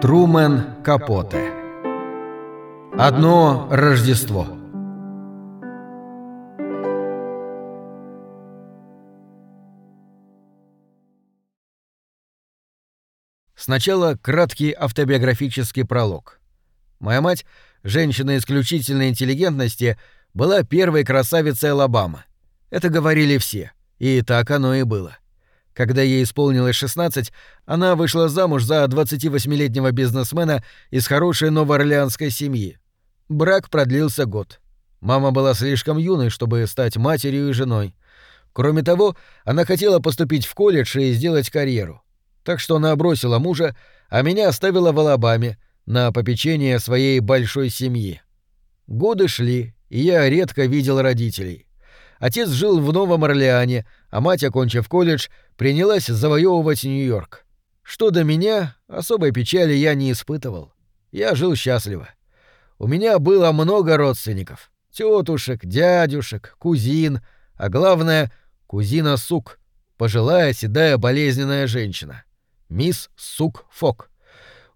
Трумен Капоте Одно Рождество Сначала краткий автобиографический пролог. Моя мать, женщина исключительной интеллигентности, была первой красавицей Алабамы. Это говорили все, и так оно и было. Когда ей исполнилось 16, она вышла замуж за 28-летнего бизнесмена из хорошей новоорлеанской семьи. Брак продлился год. Мама была слишком юной, чтобы стать матерью и женой. Кроме того, она хотела поступить в колледж и сделать карьеру. Так что она бросила мужа, а меня оставила в Алабаме на попечение своей большой семьи. Годы шли, и я редко видел родителей. Отец жил в Новом Орлеане, а мать, окончив колледж, принялась завоевывать Нью-Йорк. Что до меня, особой печали я не испытывал. Я жил счастливо. У меня было много родственников. Тетушек, дядюшек, кузин, а главное — кузина Сук, пожилая, седая, болезненная женщина. Мисс Сук Фок.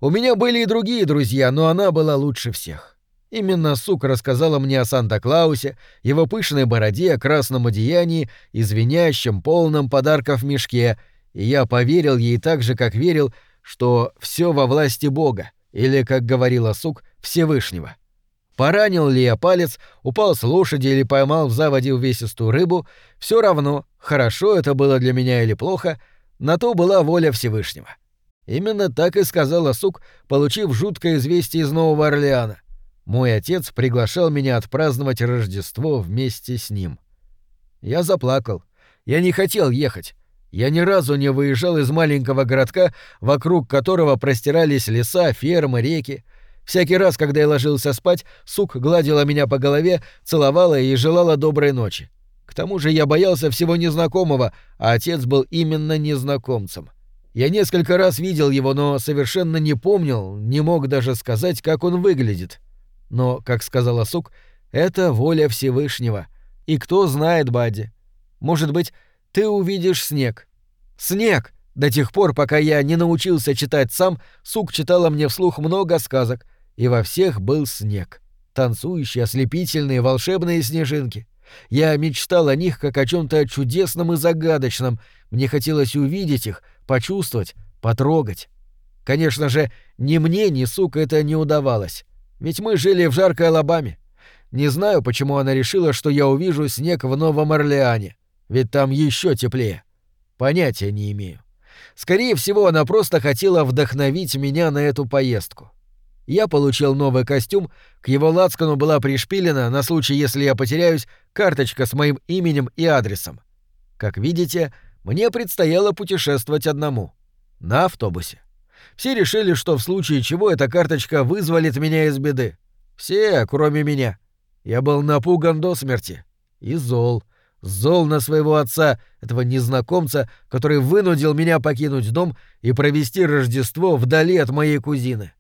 У меня были и другие друзья, но она была лучше всех. Именно сука рассказала мне о Санта-Клаусе, его пышной бороде, красном одеянии и звенящем, полном подарков мешке, и я поверил ей так же, как верил, что все во власти Бога, или, как говорила сук, Всевышнего. Поранил ли я палец, упал с лошади или поймал в заводе увесистую рыбу, все равно, хорошо это было для меня или плохо, на то была воля Всевышнего. Именно так и сказала сук, получив жуткое известие из Нового Орлеана. Мой отец приглашал меня отпраздновать Рождество вместе с ним. Я заплакал. Я не хотел ехать. Я ни разу не выезжал из маленького городка, вокруг которого простирались леса, фермы, реки. Всякий раз, когда я ложился спать, сук гладила меня по голове, целовала и желала доброй ночи. К тому же я боялся всего незнакомого, а отец был именно незнакомцем. Я несколько раз видел его, но совершенно не помнил, не мог даже сказать, как он выглядит. Но, как сказала Сук, это воля Всевышнего. И кто знает, Бадди? Может быть, ты увидишь снег. Снег! До тех пор, пока я не научился читать сам, Сук читала мне вслух много сказок, и во всех был снег. Танцующие, ослепительные, волшебные снежинки. Я мечтал о них как о чем то чудесном и загадочном. Мне хотелось увидеть их, почувствовать, потрогать. Конечно же, ни мне, ни сука это не удавалось. Ведь мы жили в жаркой Алабаме. Не знаю, почему она решила, что я увижу снег в Новом Орлеане. Ведь там еще теплее. Понятия не имею. Скорее всего, она просто хотела вдохновить меня на эту поездку. Я получил новый костюм, к его лацкану была пришпилена, на случай, если я потеряюсь, карточка с моим именем и адресом. Как видите, мне предстояло путешествовать одному. На автобусе. Все решили, что в случае чего эта карточка вызволит меня из беды. Все, кроме меня. Я был напуган до смерти. И зол. Зол на своего отца, этого незнакомца, который вынудил меня покинуть дом и провести Рождество вдали от моей кузины.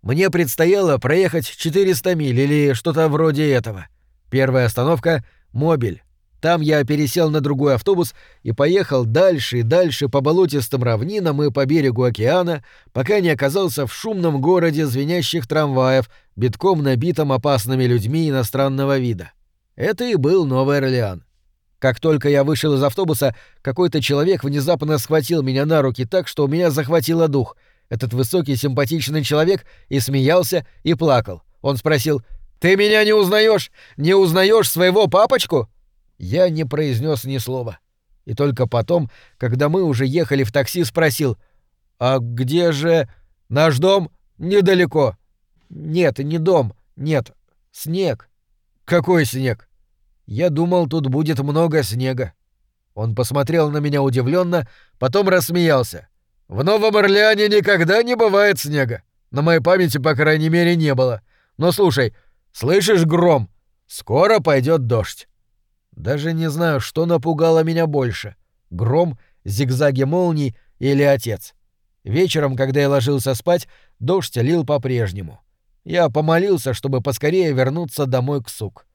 Мне предстояло проехать 400 миль или что-то вроде этого. Первая остановка — Мобиль. Там я пересел на другой автобус и поехал дальше и дальше по болотистым равнинам и по берегу океана, пока не оказался в шумном городе звенящих трамваев, битком набитом опасными людьми иностранного вида. Это и был Новый Орлеан. Как только я вышел из автобуса, какой-то человек внезапно схватил меня на руки так, что у меня захватило дух. Этот высокий симпатичный человек и смеялся, и плакал. Он спросил «Ты меня не узнаешь? Не узнаешь своего папочку?» Я не произнес ни слова. И только потом, когда мы уже ехали в такси, спросил, «А где же наш дом? Недалеко». «Нет, не дом. Нет. Снег». «Какой снег?» «Я думал, тут будет много снега». Он посмотрел на меня удивленно, потом рассмеялся. «В Новом Орлеане никогда не бывает снега. На моей памяти, по крайней мере, не было. Но слушай, слышишь гром? Скоро пойдет дождь. Даже не знаю, что напугало меня больше — гром, зигзаги молний или отец. Вечером, когда я ложился спать, дождь лил по-прежнему. Я помолился, чтобы поскорее вернуться домой к сук.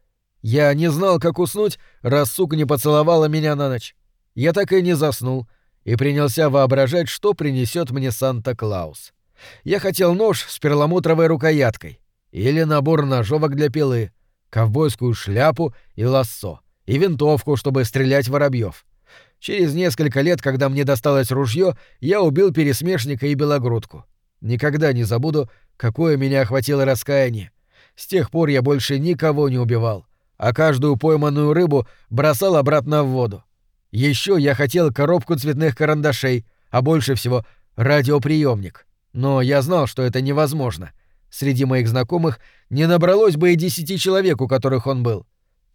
Я не знал, как уснуть, раз сук не поцеловала меня на ночь. Я так и не заснул и принялся воображать, что принесет мне Санта-Клаус. Я хотел нож с перламутровой рукояткой или набор ножовок для пилы, ковбойскую шляпу и лассо, и винтовку, чтобы стрелять воробьев. Через несколько лет, когда мне досталось ружье, я убил пересмешника и белогрудку. Никогда не забуду, какое меня охватило раскаяние. С тех пор я больше никого не убивал, а каждую пойманную рыбу бросал обратно в воду. Еще я хотел коробку цветных карандашей, а больше всего радиоприемник. Но я знал, что это невозможно. Среди моих знакомых не набралось бы и десяти человек, у которых он был.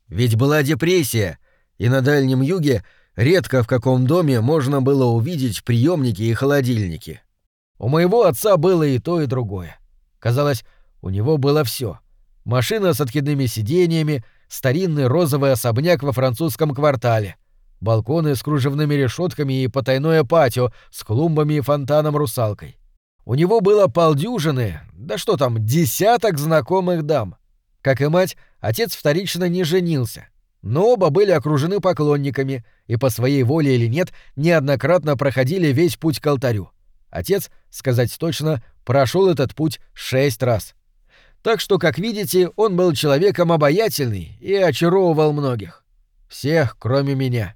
Ведь была депрессия, и на Дальнем Юге редко в каком доме можно было увидеть приемники и холодильники. У моего отца было и то, и другое. Казалось, у него было все: Машина с откидными сиденьями, старинный розовый особняк во французском квартале, балконы с кружевными решетками и потайное патио с клумбами и фонтаном-русалкой. У него было полдюжины, да что там, десяток знакомых дам. Как и мать, отец вторично не женился. Но оба были окружены поклонниками и по своей воле или нет неоднократно проходили весь путь к алтарю. Отец, сказать точно, прошел этот путь шесть раз. Так что, как видите, он был человеком обаятельный и очаровывал многих. Всех, кроме меня.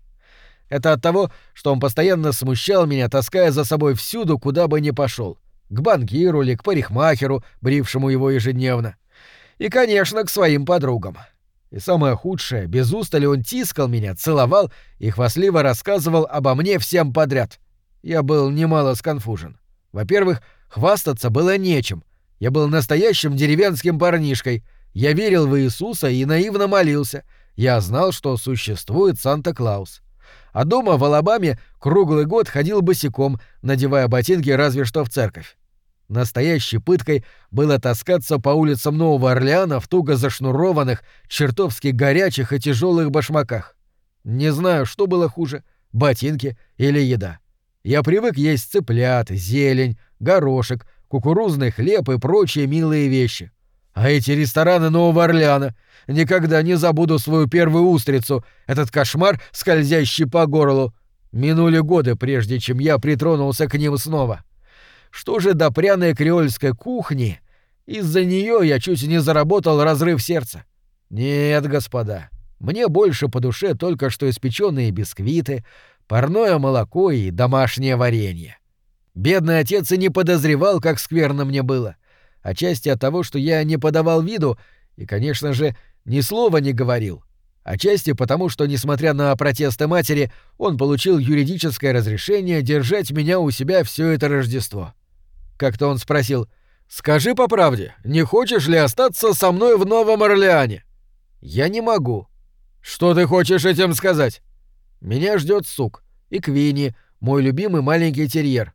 Это от того, что он постоянно смущал меня, таская за собой всюду, куда бы ни пошел. К банкиру или к парикмахеру, брившему его ежедневно. И, конечно, к своим подругам. И самое худшее, без устали он тискал меня, целовал и хвастливо рассказывал обо мне всем подряд. Я был немало сконфужен. Во-первых, хвастаться было нечем. Я был настоящим деревенским парнишкой. Я верил в Иисуса и наивно молился. Я знал, что существует Санта-Клаус. А дома в Алабаме круглый год ходил босиком, надевая ботинки разве что в церковь. Настоящей пыткой было таскаться по улицам Нового Орлеана в туго зашнурованных, чертовски горячих и тяжелых башмаках. Не знаю, что было хуже — ботинки или еда. Я привык есть цыплят, зелень, горошек, кукурузный хлеб и прочие милые вещи. А эти рестораны Нового Орлеана — Никогда не забуду свою первую устрицу, этот кошмар, скользящий по горлу. Минули годы, прежде чем я притронулся к ним снова. Что же до пряной креольской кухни? Из-за нее я чуть не заработал разрыв сердца. Нет, господа, мне больше по душе только что испеченные бисквиты, парное молоко и домашнее варенье. Бедный отец и не подозревал, как скверно мне было. Отчасти от того, что я не подавал виду, и, конечно же, ни слова не говорил. Отчасти потому, что, несмотря на протесты матери, он получил юридическое разрешение держать меня у себя все это Рождество. Как-то он спросил, «Скажи по правде, не хочешь ли остаться со мной в Новом Орлеане?» «Я не могу». «Что ты хочешь этим сказать?» «Меня ждет сук. И Квинни, мой любимый маленький терьер».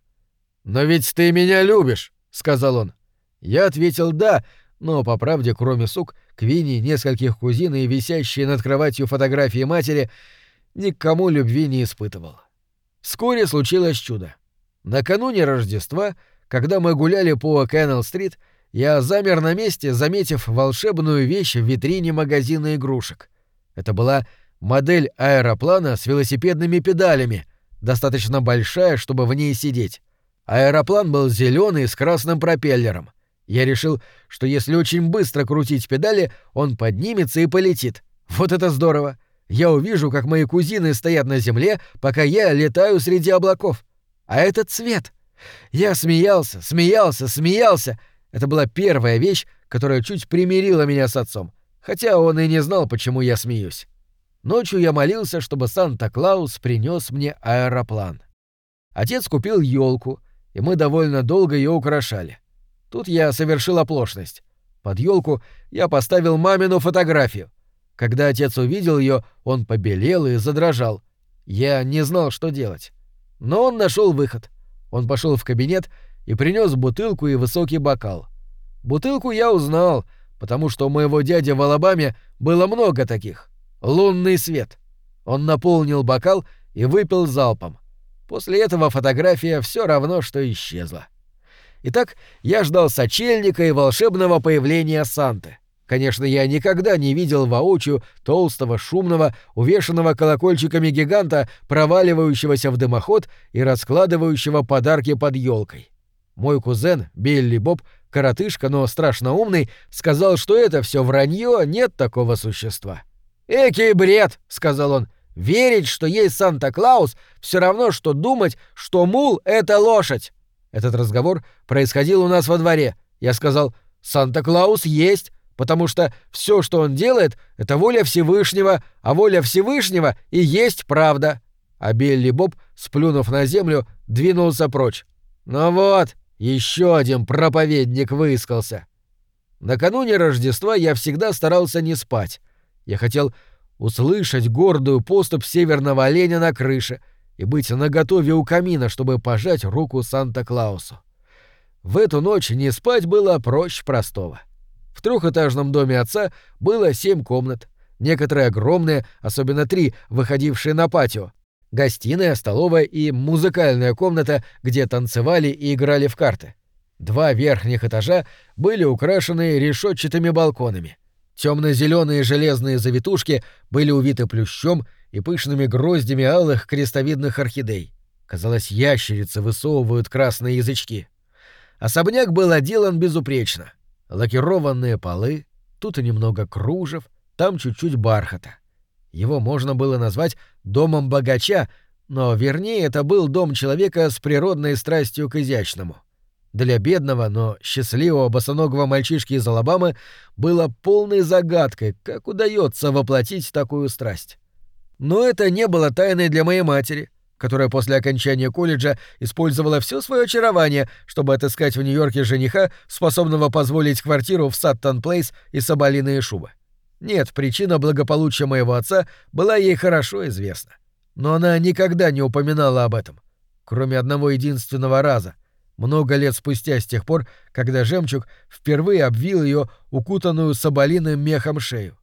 «Но ведь ты меня любишь», — сказал он. Я ответил «да», но, по правде, кроме сук, Квинни, нескольких кузин и висящие над кроватью фотографии матери, никому любви не испытывал. Вскоре случилось чудо. Накануне Рождества, когда мы гуляли по Кеннелл-стрит, я замер на месте, заметив волшебную вещь в витрине магазина игрушек. Это была модель аэроплана с велосипедными педалями, достаточно большая, чтобы в ней сидеть. Аэроплан был зеленый с красным пропеллером — я решил, что если очень быстро крутить педали, он поднимется и полетит. Вот это здорово! Я увижу, как мои кузины стоят на земле, пока я летаю среди облаков. А этот цвет! Я смеялся, смеялся, смеялся. Это была первая вещь, которая чуть примирила меня с отцом, хотя он и не знал, почему я смеюсь. Ночью я молился, чтобы Санта-Клаус принес мне аэроплан. Отец купил елку, и мы довольно долго ее украшали. Тут я совершил оплошность. Под елку я поставил мамину фотографию. Когда отец увидел ее, он побелел и задрожал. Я не знал, что делать. Но он нашел выход. Он пошел в кабинет и принес бутылку и высокий бокал. Бутылку я узнал, потому что у моего дяди в Алабаме было много таких. Лунный свет. Он наполнил бокал и выпил залпом. После этого фотография все равно, что исчезла. Итак, я ждал сочельника и волшебного появления Санты. Конечно, я никогда не видел воочию толстого, шумного, увешанного колокольчиками гиганта, проваливающегося в дымоход и раскладывающего подарки под елкой. Мой кузен, Билли Боб, коротышка, но страшно умный, сказал, что это все вранье, нет такого существа. «Экий бред!» — сказал он. «Верить, что есть Санта-Клаус, все равно, что думать, что мул — это лошадь!» Этот разговор происходил у нас во дворе. Я сказал «Санта-Клаус есть, потому что все, что он делает, это воля Всевышнего, а воля Всевышнего и есть правда». А Билли Боб, сплюнув на землю, двинулся прочь. «Ну вот, еще один проповедник выискался». Накануне Рождества я всегда старался не спать. Я хотел услышать гордую поступь северного оленя на крыше и быть наготове у камина, чтобы пожать руку Санта-Клаусу. В эту ночь не спать было проще простого. В трехэтажном доме отца было семь комнат, некоторые огромные, особенно три, выходившие на патио. Гостиная, столовая и музыкальная комната, где танцевали и играли в карты. Два верхних этажа были украшены решетчатыми балконами. Темно-зеленые железные завитушки были увиты плющом и пышными гроздями алых крестовидных орхидей. Казалось, ящерицы высовывают красные язычки. Особняк был отделан безупречно. Лакированные полы, тут и немного кружев, там чуть-чуть бархата. Его можно было назвать домом богача, но вернее это был дом человека с природной страстью к изящному. Для бедного, но счастливого босоногого мальчишки из Алабамы было полной загадкой, как удается воплотить такую страсть. Но это не было тайной для моей матери, которая после окончания колледжа использовала все свое очарование, чтобы отыскать в Нью-Йорке жениха, способного позволить квартиру в Саттон-Плейс и соболиные шубы. Нет, причина благополучия моего отца была ей хорошо известна. Но она никогда не упоминала об этом. Кроме одного единственного раза, много лет спустя с тех пор, когда жемчуг впервые обвил ее укутанную соболиным мехом шею.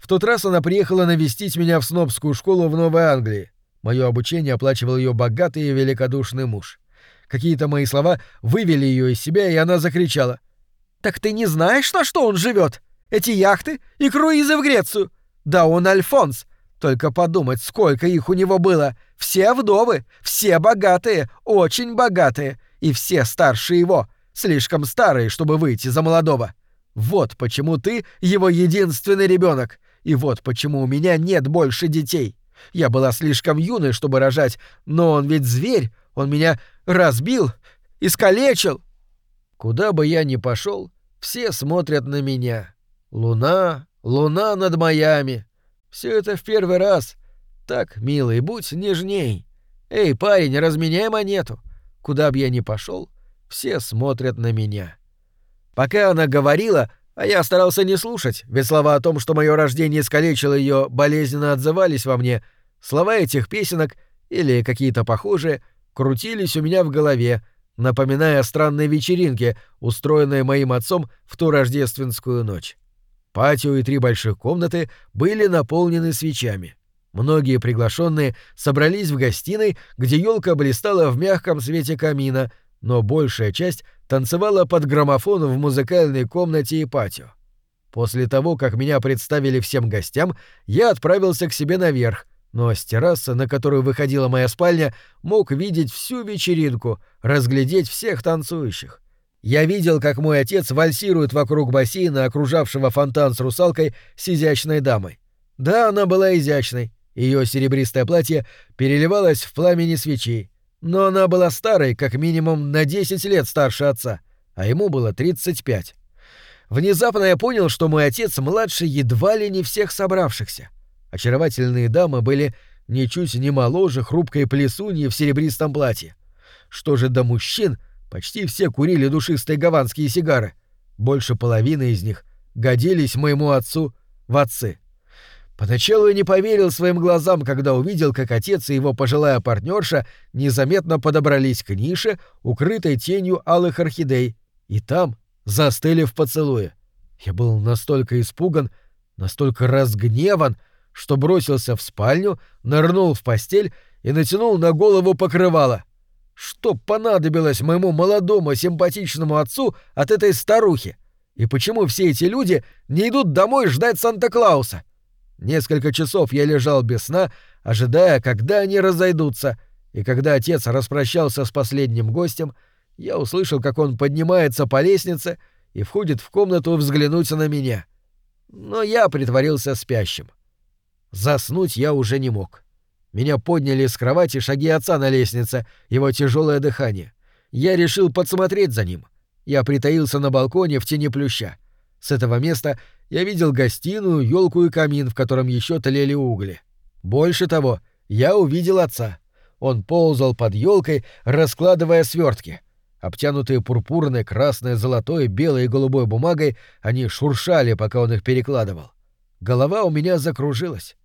В тот раз она приехала навестить меня в снобскую школу в Новой Англии. Мое обучение оплачивал ее богатый и великодушный муж. Какие-то мои слова вывели ее из себя, и она закричала. «Так ты не знаешь, на что он живет? Эти яхты и круизы в Грецию? Да он Альфонс! Только подумать, сколько их у него было! Все вдовы, все богатые, очень богатые, и все старше его, слишком старые, чтобы выйти за молодого. Вот почему ты его единственный ребенок, и вот почему у меня нет больше детей. Я была слишком юной, чтобы рожать, но он ведь зверь, он меня разбил, искалечил. Куда бы я ни пошел, все смотрят на меня. Луна, луна над Майами. Все это в первый раз. Так, милый, будь нежней. Эй, парень, разменяй монету. Куда бы я ни пошел, все смотрят на меня. Пока она говорила, а я старался не слушать, ведь слова о том, что мое рождение искалечило ее, болезненно отзывались во мне. Слова этих песенок, или какие-то похожие, крутились у меня в голове, напоминая о странной вечеринке, устроенной моим отцом в ту рождественскую ночь. Патио и три больших комнаты были наполнены свечами. Многие приглашенные собрались в гостиной, где елка блистала в мягком свете камина, но большая часть танцевала под граммофон в музыкальной комнате и патио. После того, как меня представили всем гостям, я отправился к себе наверх, но с террасы, на которую выходила моя спальня, мог видеть всю вечеринку, разглядеть всех танцующих. Я видел, как мой отец вальсирует вокруг бассейна, окружавшего фонтан с русалкой, с изящной дамой. Да, она была изящной. Ее серебристое платье переливалось в пламени свечей. Но она была старой, как минимум на 10 лет старше отца, а ему было 35. Внезапно я понял, что мой отец младше едва ли не всех собравшихся. Очаровательные дамы были ничуть не моложе хрупкой плесуньи в серебристом платье. Что же до мужчин, почти все курили душистые гаванские сигары. Больше половины из них годились моему отцу в отцы. Я не поверил своим глазам, когда увидел, как отец и его пожилая партнерша незаметно подобрались к нише, укрытой тенью алых орхидей, и там застыли в поцелуе. Я был настолько испуган, настолько разгневан, что бросился в спальню, нырнул в постель и натянул на голову покрывало. Что понадобилось моему молодому симпатичному отцу от этой старухи? И почему все эти люди не идут домой ждать Санта-Клауса? Несколько часов я лежал без сна, ожидая, когда они разойдутся, и когда отец распрощался с последним гостем, я услышал, как он поднимается по лестнице и входит в комнату взглянуть на меня. Но я притворился спящим. Заснуть я уже не мог. Меня подняли с кровати шаги отца на лестнице, его тяжелое дыхание. Я решил подсмотреть за ним. Я притаился на балконе в тени плюща. С этого места я видел гостиную, елку и камин, в котором еще тлели угли. Больше того, я увидел отца. Он ползал под елкой, раскладывая свертки. Обтянутые пурпурной, красной, золотой, белой и голубой бумагой, они шуршали, пока он их перекладывал. Голова у меня закружилась.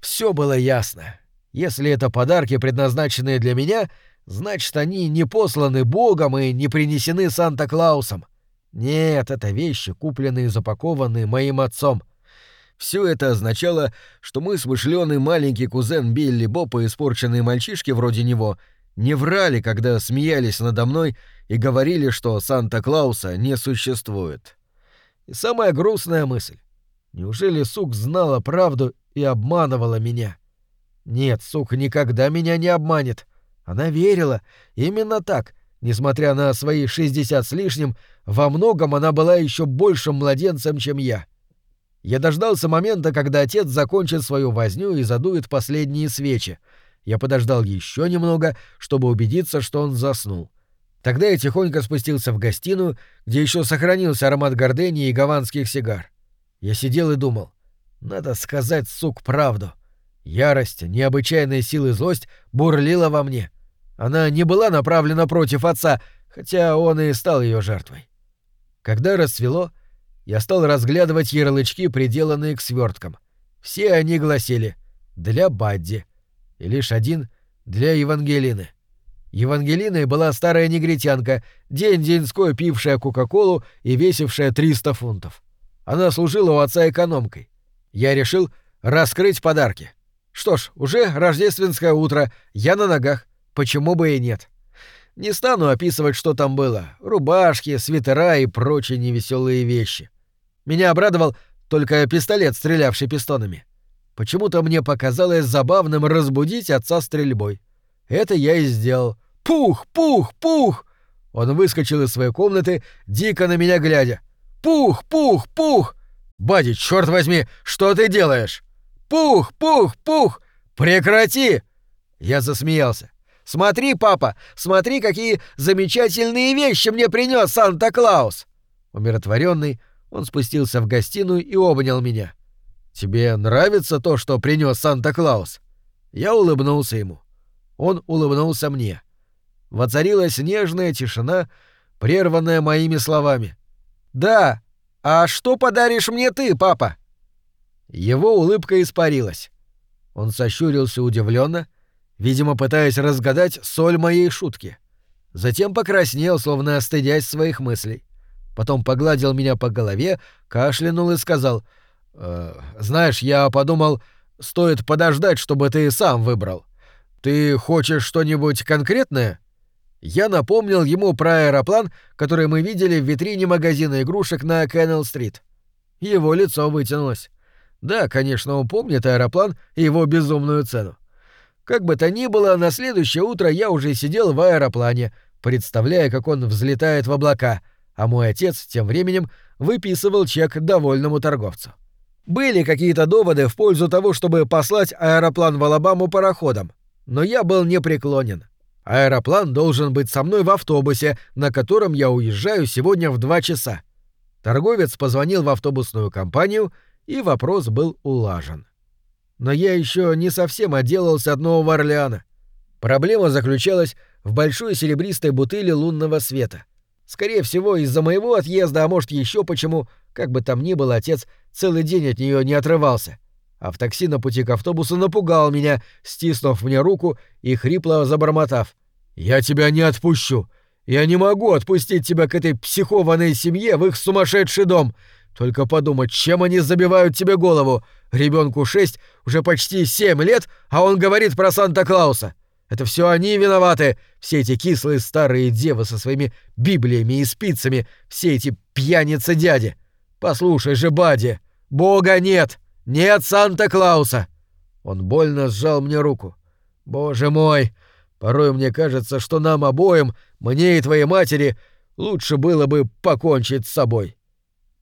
Все было ясно. Если это подарки, предназначенные для меня, значит, они не посланы Богом и не принесены Санта-Клаусом. Нет, это вещи, купленные и запакованные моим отцом. Все это означало, что мой смышленый маленький кузен Билли Боб и испорченные мальчишки вроде него не врали, когда смеялись надо мной и говорили, что Санта-Клауса не существует. И самая грустная мысль. Неужели Сук знала правду и обманывала меня? Нет, Сук никогда меня не обманет. Она верила. Именно так. Несмотря на свои шестьдесят с лишним, во многом она была еще большим младенцем, чем я. Я дождался момента, когда отец закончит свою возню и задует последние свечи. Я подождал еще немного, чтобы убедиться, что он заснул. Тогда я тихонько спустился в гостиную, где еще сохранился аромат гордени и гаванских сигар. Я сидел и думал. Надо сказать, сук, правду. Ярость, необычайная сила и злость бурлила во мне. Она не была направлена против отца, хотя он и стал ее жертвой. Когда рассвело, я стал разглядывать ярлычки, приделанные к сверткам. Все они гласили «Для Бадди» и лишь один «Для Евангелины». Евангелиной была старая негритянка, день-деньской пившая Кока-Колу и весившая 300 фунтов. Она служила у отца экономкой. Я решил раскрыть подарки. Что ж, уже рождественское утро, я на ногах, почему бы и нет. Не стану описывать, что там было. Рубашки, свитера и прочие невеселые вещи. Меня обрадовал только пистолет, стрелявший пистонами. Почему-то мне показалось забавным разбудить отца стрельбой. Это я и сделал. Пух, пух, пух! Он выскочил из своей комнаты, дико на меня глядя. Пух, пух, пух! Бади, черт возьми, что ты делаешь? Пух, пух, пух! Прекрати! Я засмеялся. Смотри, папа, смотри, какие замечательные вещи мне принес Санта-Клаус! Умиротворенный, он спустился в гостиную и обнял меня. «Тебе нравится то, что принес Санта-Клаус?» Я улыбнулся ему. Он улыбнулся мне. Воцарилась нежная тишина, прерванная моими словами. «Да, а что подаришь мне ты, папа?» Его улыбка испарилась. Он сощурился удивленно, видимо, пытаясь разгадать соль моей шутки. Затем покраснел, словно остыдясь своих мыслей потом погладил меня по голове, кашлянул и сказал, э, «Знаешь, я подумал, стоит подождать, чтобы ты сам выбрал. Ты хочешь что-нибудь конкретное?» Я напомнил ему про аэроплан, который мы видели в витрине магазина игрушек на Кеннелл-стрит. Его лицо вытянулось. Да, конечно, он помнит аэроплан и его безумную цену. Как бы то ни было, на следующее утро я уже сидел в аэроплане, представляя, как он взлетает в облака — а мой отец тем временем выписывал чек довольному торговцу. Были какие-то доводы в пользу того, чтобы послать аэроплан в Алабаму пароходом, но я был непреклонен. Аэроплан должен быть со мной в автобусе, на котором я уезжаю сегодня в два часа. Торговец позвонил в автобусную компанию, и вопрос был улажен. Но я еще не совсем отделался от Нового Орлеана. Проблема заключалась в большой серебристой бутыли лунного света — Скорее всего, из-за моего отъезда, а может еще почему, как бы там ни был, отец целый день от нее не отрывался. А в такси на пути к автобусу напугал меня, стиснув мне руку и хрипло забормотав. «Я тебя не отпущу. Я не могу отпустить тебя к этой психованной семье в их сумасшедший дом. Только подумать, чем они забивают тебе голову. Ребенку шесть, уже почти семь лет, а он говорит про Санта-Клауса. Это все они виноваты, все эти кислые старые девы со своими библиями и спицами, все эти пьяницы-дяди. Послушай же, Бади, Бога нет, нет Санта-Клауса. Он больно сжал мне руку. Боже мой, Порой мне кажется, что нам обоим, мне и твоей матери, лучше было бы покончить с собой.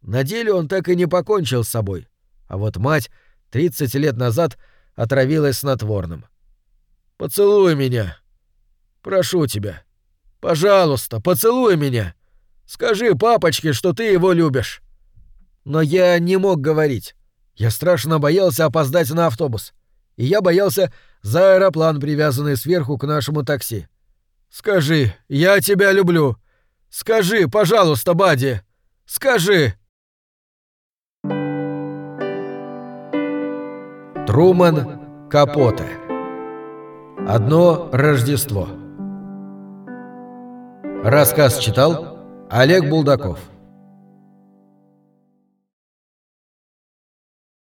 На деле он так и не покончил с собой. А вот мать 30 лет назад отравилась снотворным. «Поцелуй меня. Прошу тебя. Пожалуйста, поцелуй меня. Скажи папочке, что ты его любишь». Но я не мог говорить. Я страшно боялся опоздать на автобус. И я боялся за аэроплан, привязанный сверху к нашему такси. «Скажи, я тебя люблю. Скажи, пожалуйста, Бади. Скажи!» Труман Капоте. Одно Рождество. Рассказ читал Олег Булдаков.